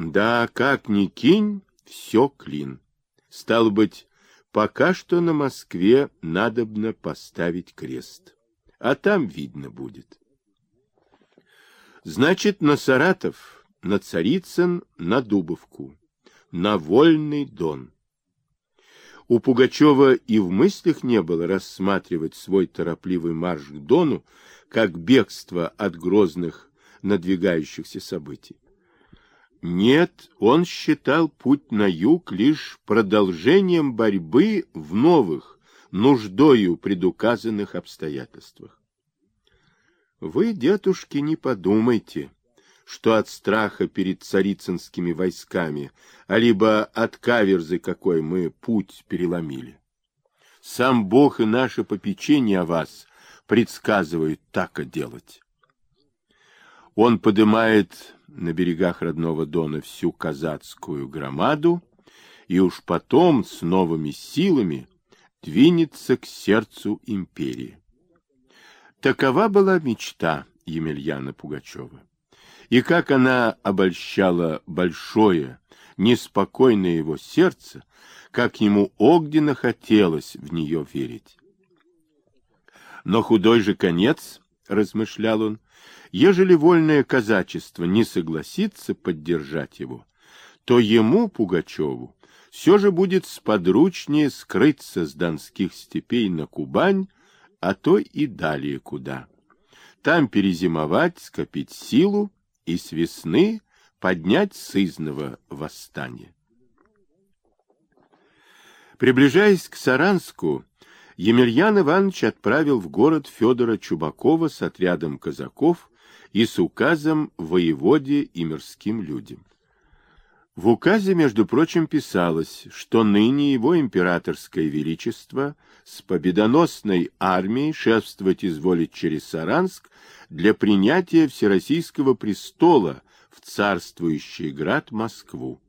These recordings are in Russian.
Да, как ни кинь, все клин. Стало быть, пока что на Москве надобно поставить крест. А там видно будет. Значит, на Саратов, на Царицын, на Дубовку, на Вольный Дон. У Пугачева и в мыслях не было рассматривать свой торопливый марш к Дону как бегство от грозных надвигающихся событий. Нет, он считал путь на юг лишь продолжением борьбы в новых, нуждою предуказанных обстоятельствах. Вы, дедушки, не подумайте, что от страха перед царицынскими войсками, а либо от каверзы какой мы путь переломили. Сам Бог и наше попечение о вас предсказывают так и делать. Он поднимает на берегах родного Дона всю казацкую громаду и уж потом с новыми силами двинется к сердцу империи. Такова была мечта Емельяна Пугачева. И как она обольщала большое, неспокойное его сердце, как ему огненно хотелось в нее верить. Но худой же конец, размышлял он, ежели вольное казачество не согласится поддержать его, то ему, Пугачеву, все же будет сподручнее скрыться с донских степей на Кубань, а то и далее куда. Там перезимовать, скопить силу и с весны поднять сызного восстание. Приближаясь к Саранску, Емельян Иванович отправил в город Федора Чубакова с отрядом казаков и с указом воеводе и мирским людям. В указе, между прочим, писалось, что ныне его императорское величество с победоносной армией шествовать изволит через Саранск для принятия Всероссийского престола в царствующий град Москву.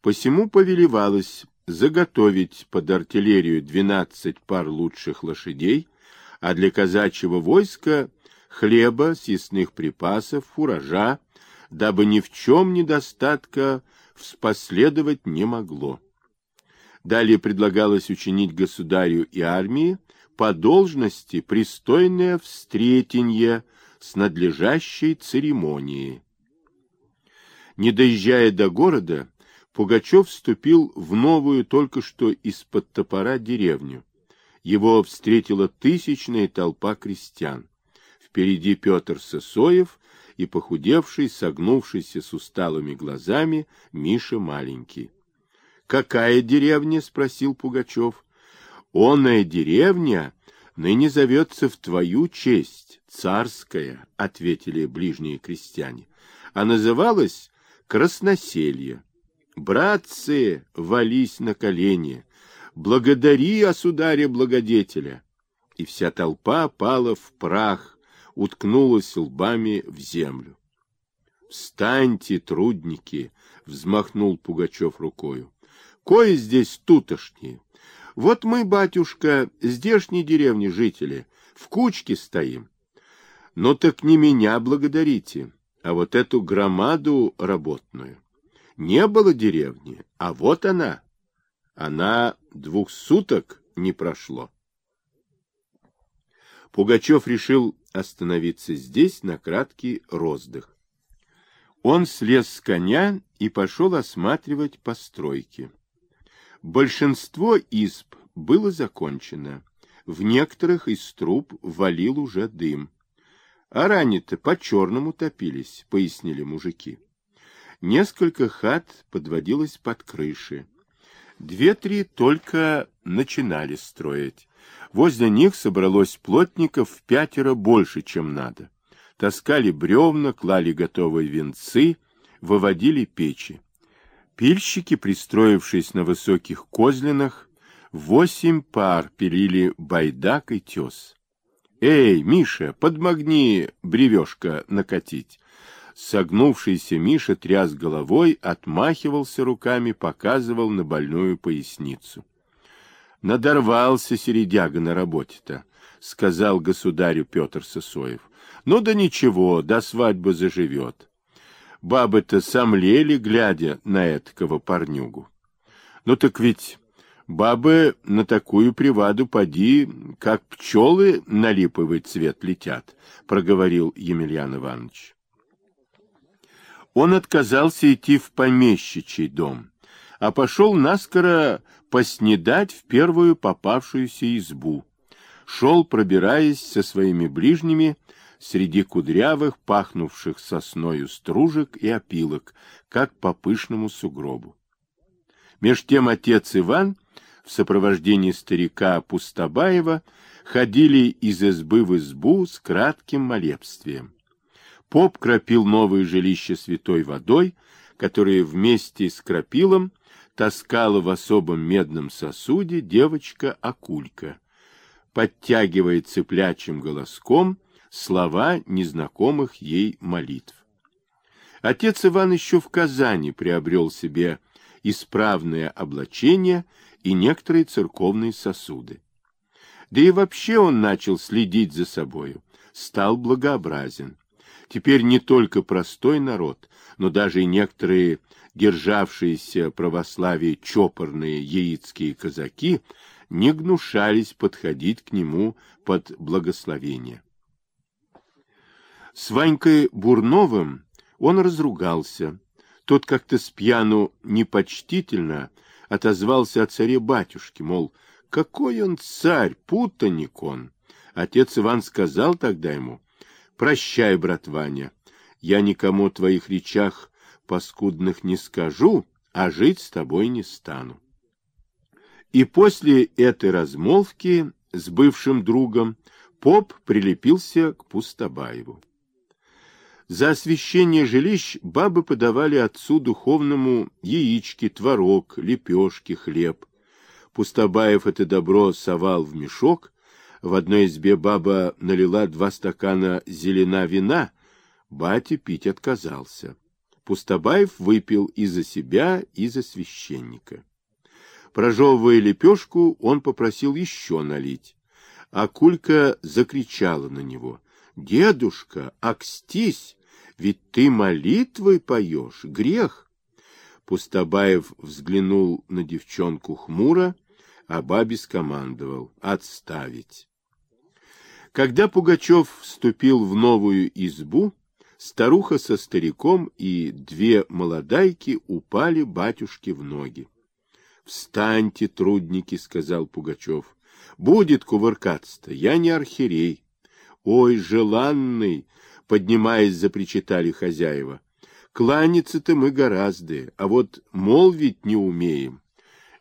Посему повелевалось заготовить под артиллерию 12 пар лучших лошадей, а для казачьего войска хлеба, съестных припасов, фуража, дабы ни в чем недостатка вспоследовать не могло. Далее предлагалось учинить государю и армии по должности пристойное встретенье с надлежащей церемонией. Не доезжая до города, Пугачев вступил в новую только что из-под топора деревню. Его встретила тысячная толпа крестьян. Впереди Петр Сысоев и похудевший, согнувшийся с усталыми глазами Миша маленький. — Какая деревня? — спросил Пугачев. — Оная деревня ныне зовется в твою честь, царская, — ответили ближние крестьяне, — а называлась Красноселье. Братцы, вались на колени, благодари, осударя-благодетеля. И вся толпа пала в прах, уткнулась лбами в землю. «Встаньте, трудники!» — взмахнул Пугачев рукою. «Кое здесь тутошние? Вот мы, батюшка, здешней деревни жители, в кучке стоим. Но так не меня благодарите, а вот эту громаду работную. Не было деревни, а вот она. Она двух суток не прошло». Пугачев решил остановиться здесь на краткий роздых. Он слез с коня и пошел осматривать постройки. Большинство изб было закончено. В некоторых из труб валил уже дым. А ранее-то по-черному топились, пояснили мужики. Несколько хат подводилось под крыши. Две-три только начинали строить. Возле них собралось плотников в пятеро больше, чем надо. Таскали бревна, клали готовые венцы, выводили печи. Пильщики, пристроившись на высоких козлинах, восемь пар пилили байдак и тес. «Эй, Миша, подмогни бревешка накатить!» Согнувшийся Миша тряс головой, отмахивался руками, показывал на больную поясницу. Надорвался середяга на работе-то, — сказал государю Петр Сысоев. Ну да ничего, до свадьбы заживет. Бабы-то сомлели, глядя на этого парнюгу. Ну так ведь бабы на такую приваду поди, как пчелы на липовый цвет летят, проговорил Емельян Иванович. Он отказался идти в помещичий дом, а пошел наскоро поснедать в первую попавшуюся избу. Шел, пробираясь со своими ближними, среди кудрявых, пахнувших сосною стружек и опилок, как по пышному сугробу. Меж тем отец Иван в сопровождении старика Пустобаева ходили из избы в избу с кратким молебствием. Поп кропил новое жилище святой водой, которое вместе с крапилом таскала в особом медном сосуде девочка Акулька, подтягивая цыплячим голоском слова незнакомых ей молитв. Отец Иван еще в Казани приобрел себе исправное облачение и некоторые церковные сосуды. Да и вообще он начал следить за собою, стал благообразен. Теперь не только простой народ, но даже и некоторые державшиеся православие чопорные яицкие казаки не гнушались подходить к нему под благословение. С Ванькой Бурновым он разругался. Тот как-то с пьяну непочтительно отозвался о царе-батюшке, мол, какой он царь, путаник он. Отец Иван сказал тогда ему, прощай, брат Ваня, я никому о твоих речах паскудных не скажу, а жить с тобой не стану. И после этой размолвки с бывшим другом поп прилепился к Пустобаеву. За освещение жилищ бабы подавали отцу духовному яички, творог, лепешки, хлеб. Пустобаев это добро совал в мешок. В одной избе баба налила два стакана зелена вина. Батя пить отказался. Пустобаев выпил и за себя, и за священника. Прожевывая лепешку, он попросил еще налить. А Кулька закричала на него. — Дедушка, окстись! Ведь ты молитвы поешь, грех. Пустобаев взглянул на девчонку хмуро, а бабе скомандовал «отставить». Когда Пугачев вступил в новую избу, старуха со стариком и две молодайки упали батюшке в ноги. «Встаньте, трудники», — сказал Пугачев, — «будет кувыркаться-то, я не архиерей». «Ой, желанный!» поднимаясь, запричитали хозяева. Кланяться-то мы гораздо, а вот молвить не умеем.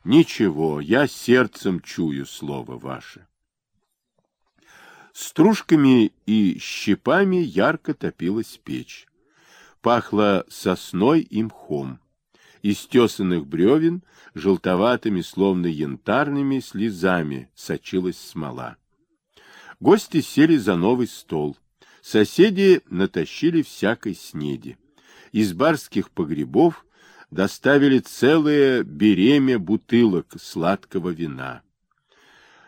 Ничего, я сердцем чую слово ваше. Стружками и щепами ярко топилась печь. Пахло сосной и мхом. Из тесанных бревен желтоватыми, словно янтарными слезами сочилась смола. Гости сели за новый стол. Соседи натащили всякой снеди. Из барских погребов доставили целое беремя бутылок сладкого вина.